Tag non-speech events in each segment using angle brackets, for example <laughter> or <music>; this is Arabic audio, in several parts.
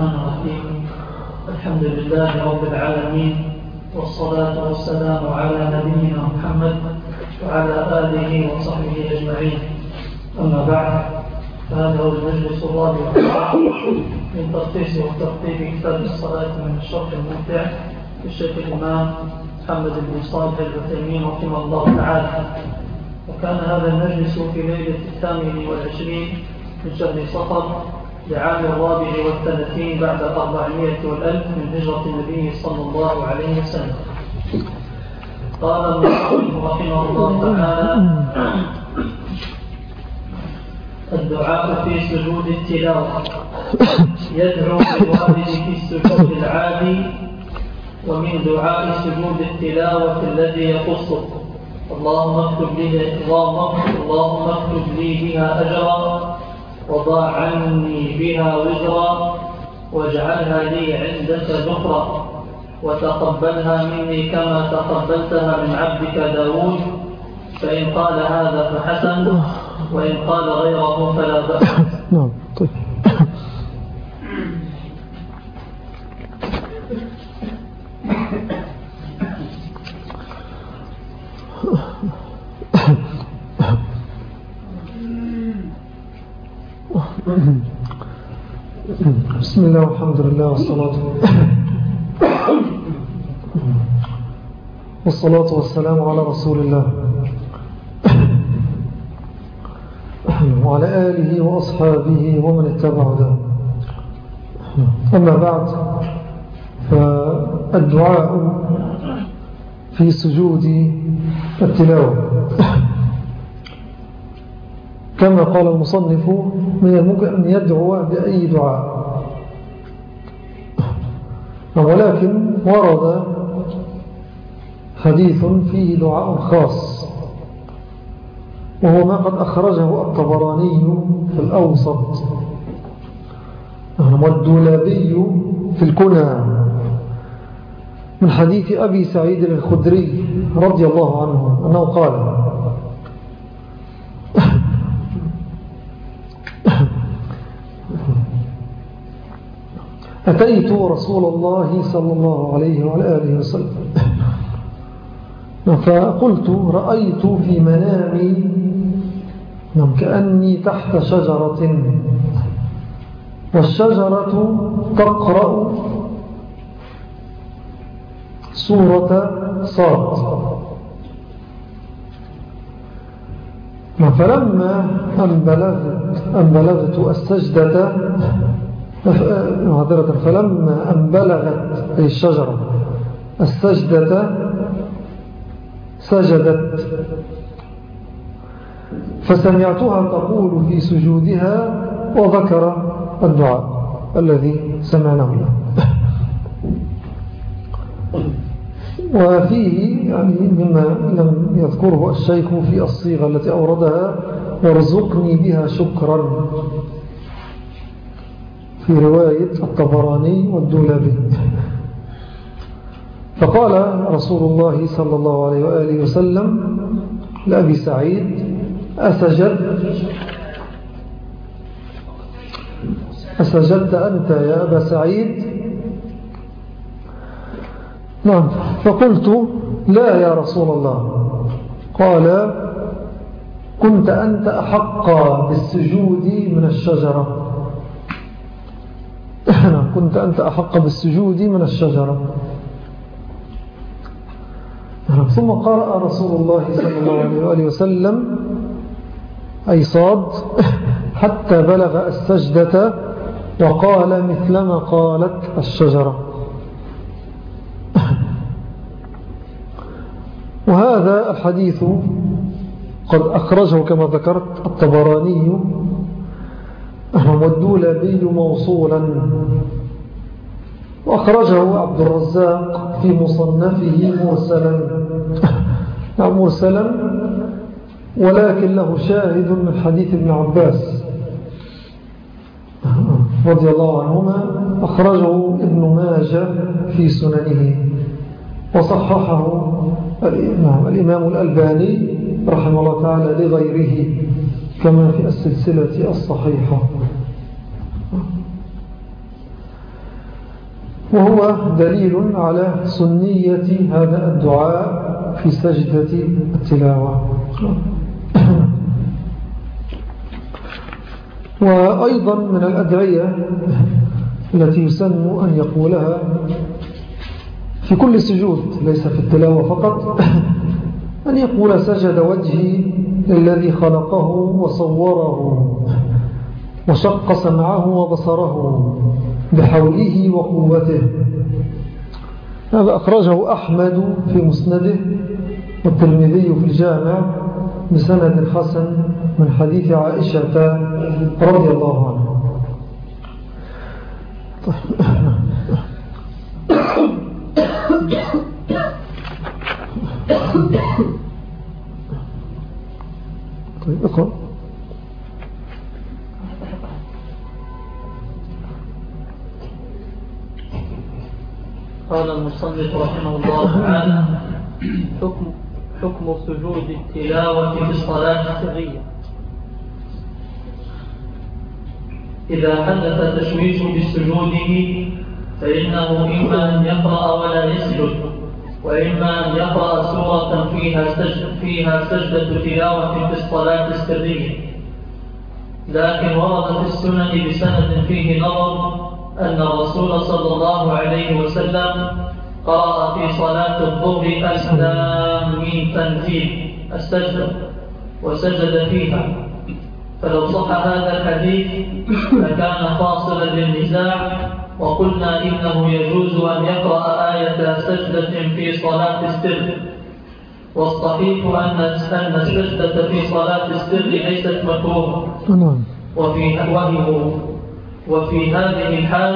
الرحمن الرحيم. الحمد لله رب العالمين والصلاة والسلام على نبينا محمد وعلى آله وصحبه أجمعين. أما بعد فهذا هو المجلس الرابع من تخصيص وترتيب كتاب الصلاة من الشرح الممتع للشيخ الإمام محمد بن صالح العثيمين رحمه الله تعالى. وكان هذا المجلس في ليلة الثامن والعشرين من شهر صفر لعام الرابع والثلاثين بعد الأربعمائة والألف من هجرة النبي صلى الله عليه وسلم. قال المصنف رحمه الله تعالى الدعاء في سجود التلاوة. يدعو بالوالد في السجود العادي ومن دعاء سجود التلاوة الذي يقصه اللهم اكتب لي اللهم اكتب لي بها أجرا وضع عني بها وزرا واجعلها لي عندك ذكرا وتقبلها مني كما تقبلتها من عبدك داود. فإن قال هذا فحسن وإن قال غيره فلا بأس نعم طيب. بسم الله والحمد لله والصلاة والصلاة والسلام على رسول الله. وعلى آله وأصحابه ومن اتبع ذا أما بعد فالدعاء في سجود التلاوة. كما قال المصنف من الممكن أن يدعو بأي دعاء؟ ولكن ورد حديث فيه دعاء خاص وهو ما قد أخرجه الطبراني في الأوسط. والدولابي في الكنى. من حديث أبي سعيد الخدري رضي الله عنه أنه قال أتيت رسول الله صلى الله عليه وعلى آله وسلم. فقلت رأيت في منامي نعم، كأني تحت شجرة. والشجرة تقرأ سورة صاد. فلما أن بلغت, أن بلغت السجدة معذرة فلما أن بلغت الشجرة. السجدة سجدت. فسمعتها تقول في سجودها وذكر الدعاء الذي سمعناه له وفيه يعني مما لم يذكره الشيخ في الصيغة التي أوردها وارزقني بها شكرا في رواية الطبراني والدولابي. فقال رسول الله صلى الله عليه وآله وسلم لأبي سعيد أسجد أسجدت أنت يا أبا سعيد؟ نعم. فقلت لا يا رسول الله. قال كنت أنت أحق بالسجود من الشجرة. <coughs> كنت أنت أحق بالسجود من الشجرة. نعم، ثم قرأ رسول الله صلى الله عليه وسلم أي صاد <coughs> حتى بلغ السجدة وقال مثلما قالت الشجرة. <coughs> وهذا الحديث قد أخرجه كما ذكرت الطبراني والدولبي موصولا. وأخرجه عبد الرزاق في مصنفه مرسلا. مرسلا ولكن له شاهد من حديث ابن عباس. رضي الله عنهما أخرجه ابن ماجه في سننه. وصححه الإمام الألباني رحمه الله تعالى لغيره. كما في السلسلة الصحيحة. وهو دليل على سنية هذا الدعاء في سجدة التلاوة. وأيضا من الأدعية التي يسن أن يقولها في كل سجود ليس في التلاوة فقط أن يقول سجد وجهي للذي خلقه وصوره وشق سمعه وبصره بحوله وقوته. هذا أخرجه أحمد في مسنده والترمذي في الجامع بسند حسن من حديث عائشة رضي الله عنها. طيب اقرأ. قال المصنف رحمه الله تعالى حكم حكم سجود التلاوة في الصلاة السرية إذا حدث تشويش بسجوده فإنه إما أن يقرأ ولا وإما أن يقرأ سورة فيها سجد فيها سجدة تلاوة في الصلاة السرية. لكن ورد في السنن بسند فيه نظر أن الرسول صلى الله عليه وسلم قرأ في صلاة الظهر أسلام من تنزيل السجدة وسجد فيها. فلو صح هذا الحديث لكان فاصلا للنزاع وقلنا إنه يجوز أن يقرأ آية سجدة في صلاة السر. والصحيح أن السجدة في صلاة السر ليست مكروهة. وفي وهي وفي هذه الحال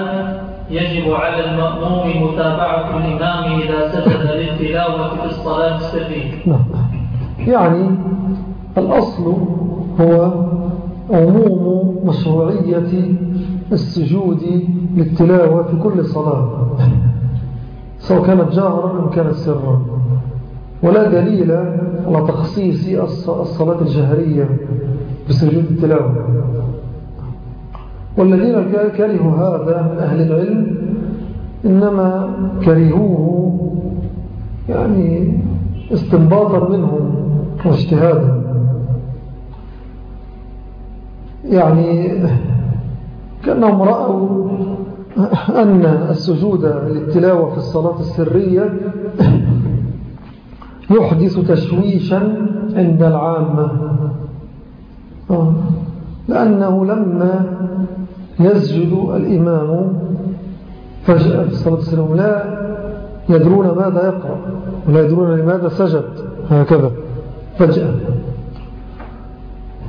يجب على المأموم متابعة الإمام إذا سجد للتلاوة في الصلاة السرية. نعم. يعني الأصل هو عموم مشروعية السجود للتلاوة في كل صلاة. سواء كانت جاهرا أم كانت سرا. ولا دليل على تخصيص الصلاة الجهرية بسجود التلاوة. والذين كرهوا هذا من أهل العلم إنما كرهوه يعني استنباطا منهم واجتهادا. يعني كأنهم رأوا أن السجود للتلاوة في الصلاة السرية يحدث تشويشا عند العامة. لأنه لما يسجد الإمام فجأة في صلاة السلام لا يدرون ماذا يقرأ ولا يدرون لماذا سجد هكذا فجأة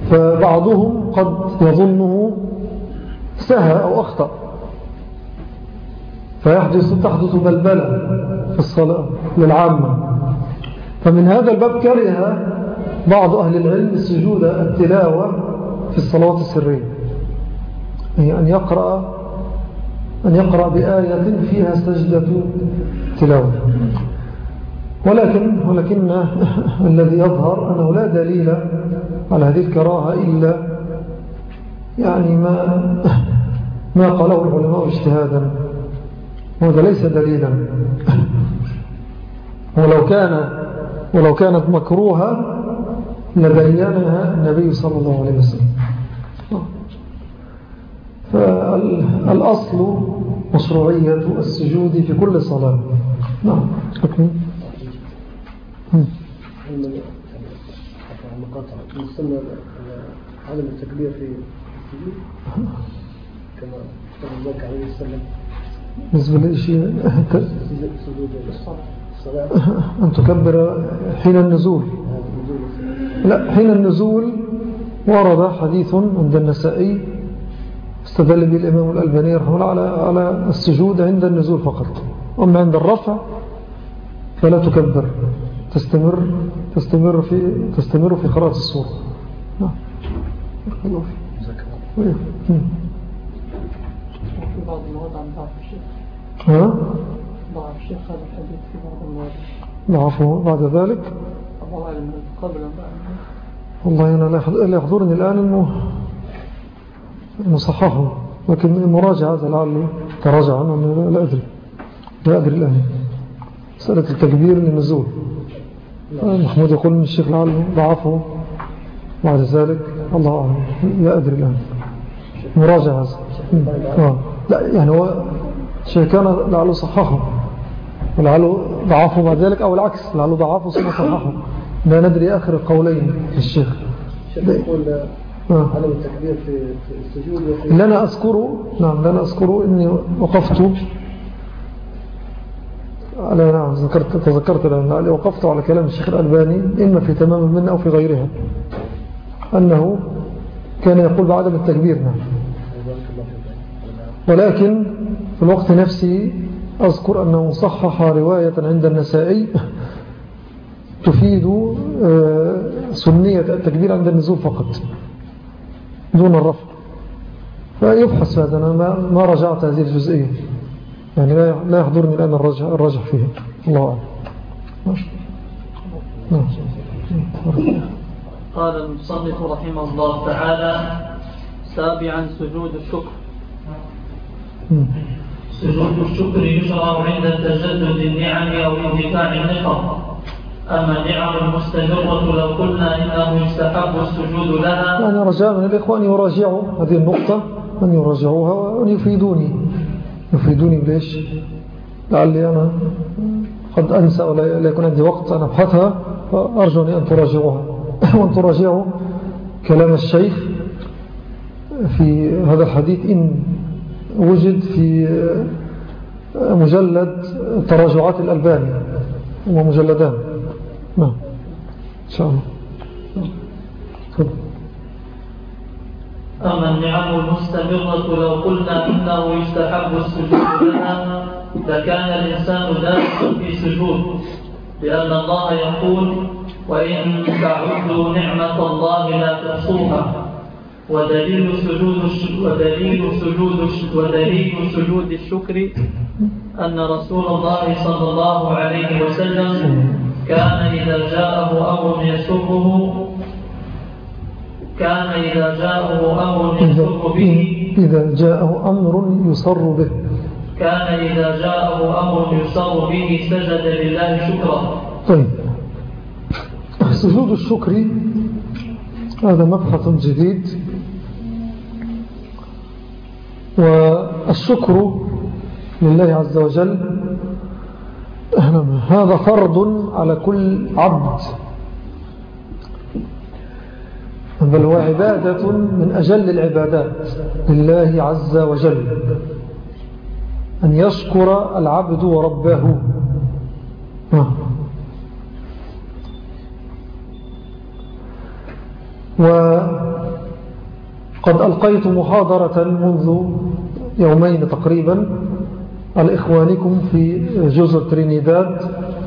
فبعضهم قد يظنه سهى أو أخطأ فيحدث تحدث بلبلة في الصلاة للعامة. فمن هذا الباب كره بعض أهل العلم السجود التلاوة في الصلوات السرية. هي أن يقرأ أن يقرأ بآية فيها سجدة تلاوة. ولكن ولكن <laughs> الذي يظهر أنه لا دليل على هذه الكراهة إلا يعني ما <laughs> ما قاله العلماء اجتهادا. وهذا ليس دليلا. ولو كان ولو كانت مكروهة لبينها النبي صلى الله عليه وسلم. فالأصل مشروعية السجود في كل صلاة. نعم. المقاطعة عدم التكبير في السجود كما قال عليه السلام بالنسبة الصلاة أن تكبر حين النزول. لا حين النزول ورد حديث عند النسائي استدل به الإمام الألباني رحمه الله على, على السجود عند النزول فقط. أما عند الرفع فلا تكبر. تستمر تستمر في تستمر في قراءة السورة. نعم. في بعض المواد عن ضعف الشيخ ها ضعف الشيخ هذا الحديث في بعض المواد ضعفه بعد ذلك الله أعلم قبل والله أنا لا يحضرني الآن أنه مصححه لكن مراجعة هذا لعله تراجع عنه لا أدري لا أدري الآن مسألة التكبير للنزول محمود يقول من الشيخ لعله ضعفه بعد ذلك الله أعلم لا أدري الآن مراجع هذا آه. لا يعني هو الشيخ كان لعله صححه ولعله ضعفه بعد ذلك أو العكس لعله ضعفه ثم صححه. لا ندري آخر القولين للشيخ الشيخ يقول. عدم التكبير في السجود اللي أنا أذكره نعم اللي أنا أذكره إني وقفت. على نعم ذكرت تذكرت لأن وقفت على كلام الشيخ الألباني إما في تمام منه أو في غيرها أنه كان يقول بعدم التكبير نعم. ولكن في الوقت نفسه أذكر أنه صحح رواية عند النسائي تفيد آه، سنية التكبير عند النزول فقط دون الرفع. فيبحث هذا أنا ما رجعت هذه الجزئية. يعني لا يحضرني الآن الرجع, الرجع فيه الله أعلم. قال المصنف رحمه الله تعالى سابعا سجود الشكر. سجود الشكر يشرع عند تجدد النعم أو اندفاع النقم. أما النعم المستمرة لو قلنا إنه يستحب السجود لها. يعني رجاء من الإخوان يراجعوا هذه النقطة أن يراجعوها وأن يفيدوني. يفيدوني بليش لعلي أنا قد أنسى ولا يكون عندي وقت أن أبحثها فأرجوني أن تراجعوها. <coughs> وأن تراجعوا كلام الشيخ في هذا الحديث إن وجد في مجلد تراجعات الألباني. ومجلدان نعم. إن شاء الله. أما النعم المستمرة لو قلنا إنه يستحب السجود لها لكان الإنسان دائما في سجود. لأن الله يقول وإن تعدوا نعمة الله لا تحصوها. ودليل سجود ودليل سجود ودليل سجود الشكر أن رسول الله صلى الله عليه وسلم كان إذا جاءه أمر يسره كان إذا جاءه أمر يسر به إذا جاءه أمر يصر به. كان إذا جاءه أمر يصر به سجد لله شكرا. طيب. سجود الشكر هذا مبحث جديد. والشكر لله عز وجل هذا فرض على كل عبد. بل هو عبادة من أجل العبادات لله عز وجل أن يشكر العبد وربه وقد ألقيت محاضرة منذ يومين تقريبا على إخوانكم في جزر ترينيداد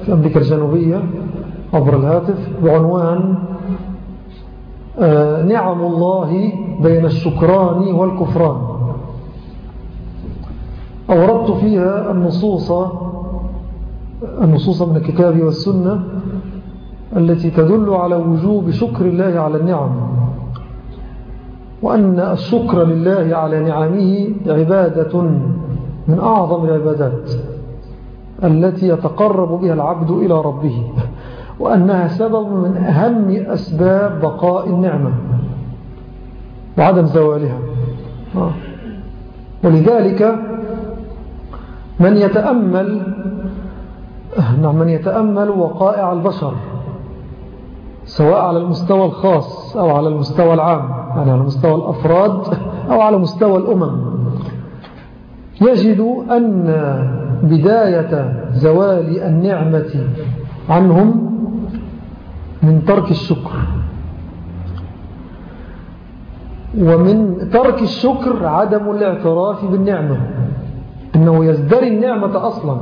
في أمريكا الجنوبية عبر الهاتف بعنوان آه، نعم الله بين الشكران والكفران. أوردت فيها النصوص النصوص من الكتاب والسنة التي تدل على وجوب شكر الله على النعم. وأن الشكر لله على نعمه عبادة من أعظم العبادات التي يتقرب بها العبد إلى ربه وأنها سبب من أهم أسباب بقاء النعمة وعدم زوالها. ولذلك من يتأمل نعم من يتأمل وقائع البشر سواء على المستوى الخاص أو على المستوى العام يعني على مستوى الأفراد أو على مستوى الأمم. يجد أن بداية زوال النعمة عنهم من ترك الشكر. ومن ترك الشكر عدم الاعتراف بالنعمة أنه يزدري النعمة أصلا.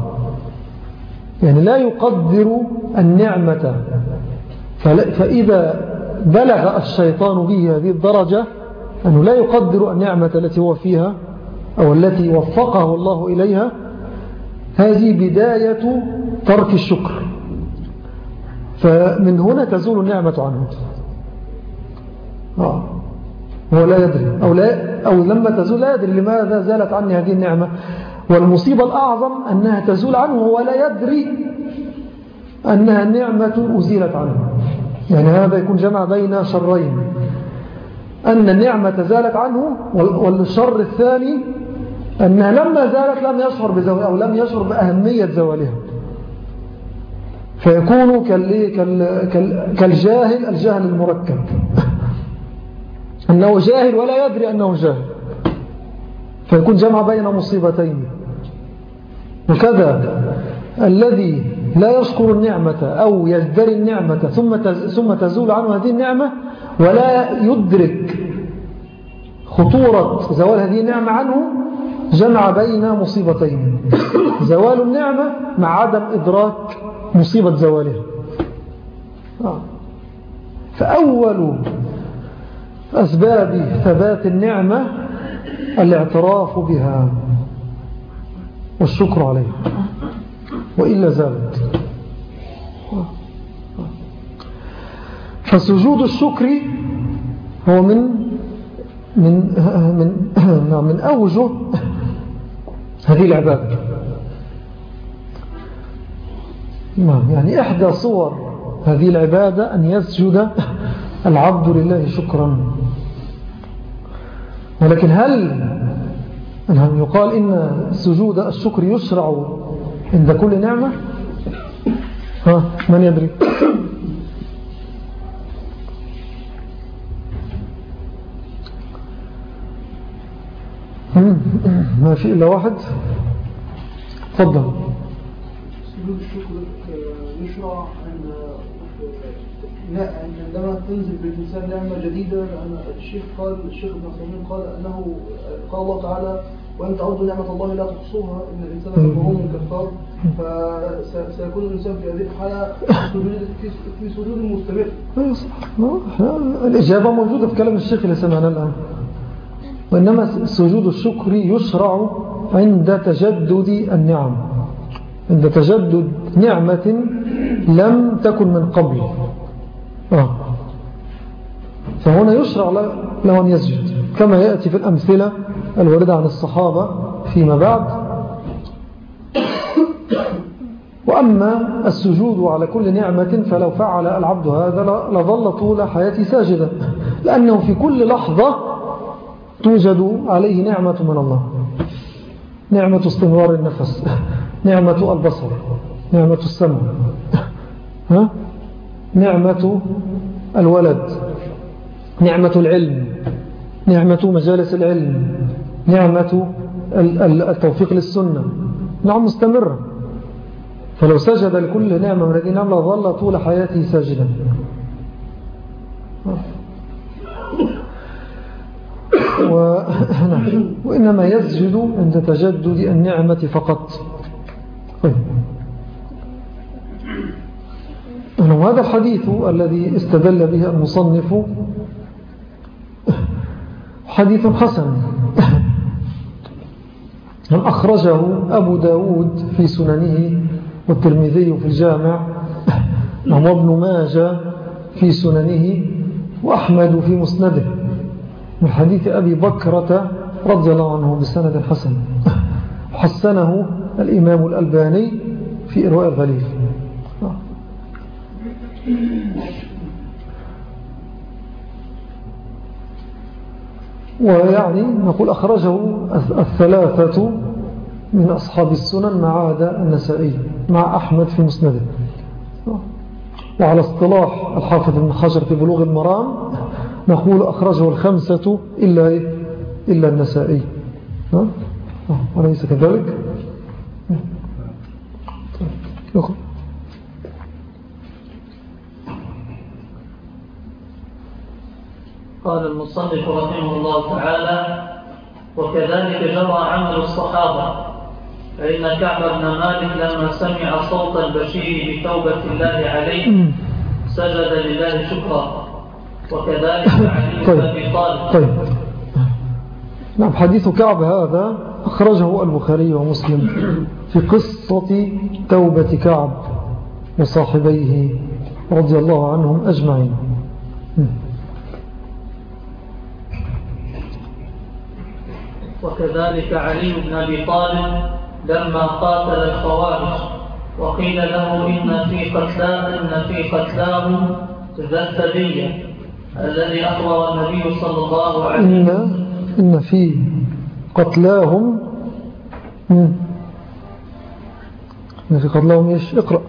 يعني لا يقدر النعمة فإذا بلغ الشيطان به هذه الدرجة أنه لا يقدر النعمة التي هو فيها أو التي وفقه الله إليها هذه بداية ترك الشكر. فمن هنا تزول النعمة عنه. آه. هو لا يدري. أو, لا أو لما تزول لا يدري لماذا زالت عني هذه النعمة. والمصيبة الأعظم أنها تزول عنه ولا يدري أنها النعمة أزيلت عنه. يعني هذا يكون جمع بين شرين. أن النعمة زالت عنه والشر الثاني أنها لما زالت لم يشعر بزوالها أو لم يشعر بأهمية زوالها. فيكون كالجاهل الجهل المركب. <laughs> أنه جاهل ولا يدري أنه جاهل. فيكون جمع بين مصيبتين. وكذا الذي لا يشكر النعمة أو يزدري النعمة ثم ثم تزول عنه هذه النعمة ولا يدرك خطورة زوال هذه النعمة عنه جمع بين مصيبتين. زوال النعمة مع عدم إدراك مصيبة زوالها. آه. فأول أسباب ثبات النعمة الاعتراف بها والشكر عليها. وإلا زالت. فسجود الشكر هو من من من نعم، من أوجه هذه العبادة نعم يعني إحدى صور هذه العبادة أن يسجد العبد لله شكرا. ولكن هل نعم، يقال إن سجود الشكر يشرع عند كل نعمة؟ ها من يدري؟ ما في إلا واحد. تفضل. سجود الشكر آه، يشرع عندما تنزل بالإنسان نعمة جديدة لأن الشيخ قال الشيخ ابن عثيمين قال أنه قال الله تعالى وأن تعودوا نعمة الله لا تحصوها إن الإنسان لظلوم كفار فسيكون الإنسان في هذه الحالة في سجود مستمر. الإجابة موجودة في كلام الشيخ اللي سمعنا الآن. وإنما سجود الشكر يشرع عند تجدد النعم. عند تجدد نعمة لم تكن من قبل. آه. فهنا يشرع له أن يسجد. كما يأتي في الأمثلة الواردة عن الصحابة فيما بعد. وأما السجود على كل نعمة فلو فعل العبد هذا لظل طول حياته ساجدا. لأنه في كل لحظة توجد عليه نعمة من الله. نعمة استمرار النفس. نعمة البصر. نعمة السمع. ها؟ نعمة الولد. نعمة العلم. نعمة مجالس العلم. نعمة التوفيق للسنة. نعم مستمرة. فلو سجد لكل نعمة من هذه النعمة ظل طول حياته ساجدا. و... <laughs> وإنما يسجد عند تجدد النعمة فقط. طيب. وهذا الحديث الذي استدل به المصنف حديث حسن. <laughs> أخرجه أبو داود في سننه والترمذي في الجامع وابن ماجة في سننه وأحمد في مسنده. من حديث أبي بكرة رضي الله عنه بسند حسن. حسنه الإمام الألباني في إرواء الغليل. ويعني نقول أخرجه الثلاثة من أصحاب السنن ما عدا النسائي مع أحمد في مسنده. وعلى اصطلاح الحافظ بن حجر في بلوغ المرام نقول أخرجه الخمسة إلا, إلا النسائي. وليس كذلك؟ يقول قال المصنف رحمه الله تعالى وكذلك جرى عمل الصحابة فإن كعب بن مالك لما سمع صوت البشير بتوبة الله عليه سجد لله شكرا. وكذلك علي طيب. بن طالب. طيب. نعم حديث كعب هذا أخرجه البخاري ومسلم في قصة توبة كعب وصاحبيه رضي الله عنهم أجمعين. وكذلك علي بن أبي طالب لما قاتل الخوارج وقيل له إن في قتلاه إن في قتلاه ذا الثدية الذي أخبر النبي صلى الله عليه وسلم. إن, إن في قتلاهم إن في قتلاهم إيش؟ اقرأ.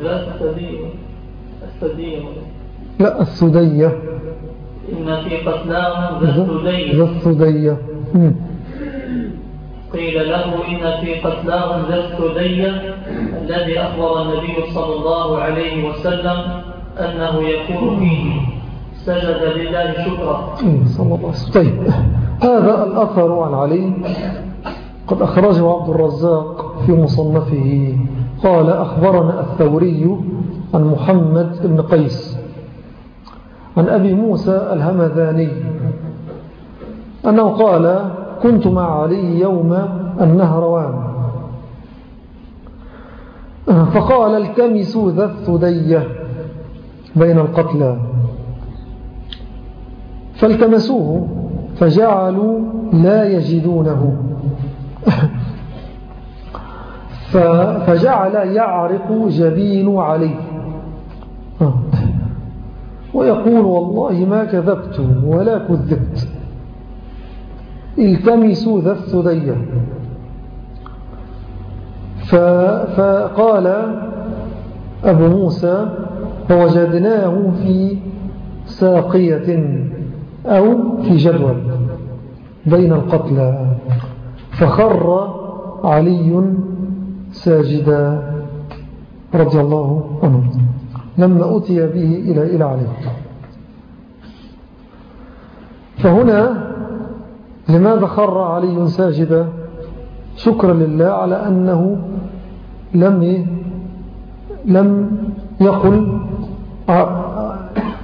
الثدية الثدية لا السدية إن في قتلاهم ذا ذا الثدية قيل له إن في قتلاهم ذا الثدية الذي أخبر النبي صلى الله عليه وسلم أنه يكون فيه. سجد لله شكرا. صلى الله عليه طيب هذا الأثر عن علي. قد أخرجه عبد الرزاق في مصنفه. قال أخبرنا الثوري عن محمد بن قيس عن أبي موسى الهمذاني أنه قال كنت مع علي يوم النهروان فقال التمسوا ذا الثدية بين القتلى. فالتمسوه فجعلوا لا يجدونه. فجعل يعرق جبين عليه. ويقول والله ما كذبت ولا كذبت. التمسوا ذا الثدية. فقال أبو موسى فوجدناه في ساقية. أو في جدول بين القتلى فخر علي ساجدا رضي الله عنه. لما أتي به إلى إلى علي. فهنا لماذا خر علي ساجدا شكرا لله على أنه لم لم يقل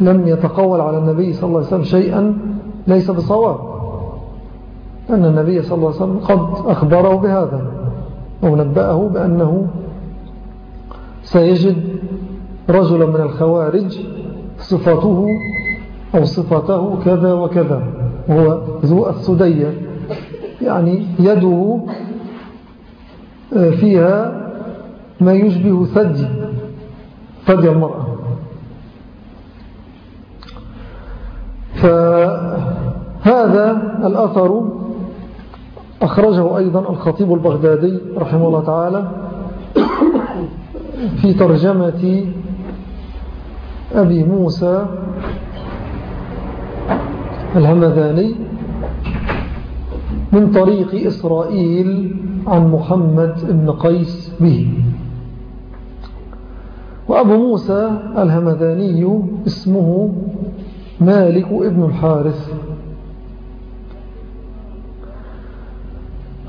لم يتقول على النبي صلى الله عليه وسلم شيئا ليس بصواب. أن النبي صلى الله عليه وسلم قد أخبره بهذا أو نبأه بأنه سيجد رجلا من الخوارج صفته أو صفته كذا وكذا وهو ذو السدية يعني يده آه، فيها ما يشبه ثدي ثدي المرأة. فهذا الأثر أخرجه أيضا الخطيب البغدادي رحمه الله تعالى في ترجمة أبي موسى الهمذاني من طريق إسرائيل عن محمد بن قيس به. وأبو موسى الهمذاني اسمه مالك ابن الحارث.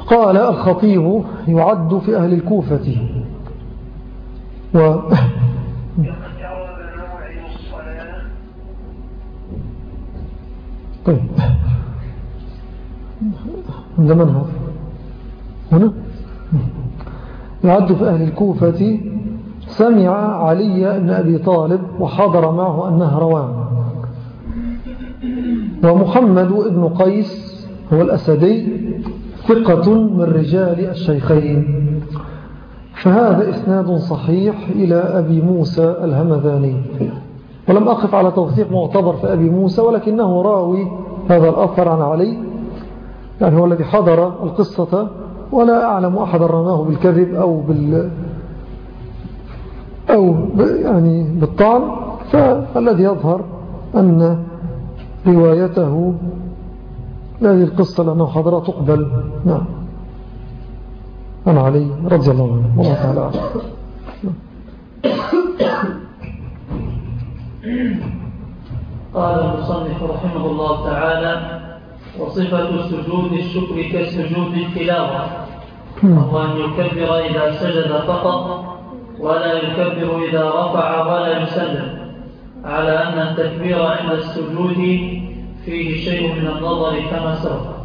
قال الخطيب يعد في أهل الكوفة. و طيب. من زمن هذا؟ هنا؟ يعد في أهل الكوفة. سمع علي بن أبي طالب وحضر معه النهروان ومحمد بن قيس هو الأسدي ثقة من رجال الشيخين. فهذا إسناد صحيح إلى أبي موسى الهمذاني. ولم أقف على توثيق معتبر في أبي موسى ولكنه راوي هذا الأثر عن علي. يعني هو الذي حضر القصة ولا أعلم أحد رماه بالكذب أو بال أو يعني بالطعن. فالذي يظهر أن روايته. هذه القصة لأنه حضرها تقبل. نعم. عن علي رضي الله عنه. والله تعالى قال المصنف رحمه الله تعالى وصفة سجود الشكر كسجود التلاوة. وهو أن يكبر إذا سجد فقط ولا يكبر إذا رفع ولا يسلم. على أن التكبير عند السجود فيه شيء من النظر كما سبق.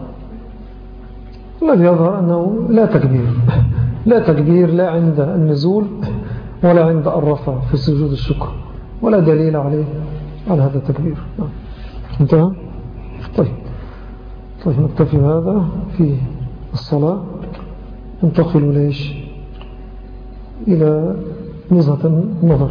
الذي يظهر أنه لا تكبير. لا تكبير لا عند النزول ولا عند الرفع في سجود الشكر ولا دليل عليه على هذا التكبير. انتهى؟ طيب. طيب نكتفي هذا في الصلاة. انتقل ليش؟ إلى نزهة النظر.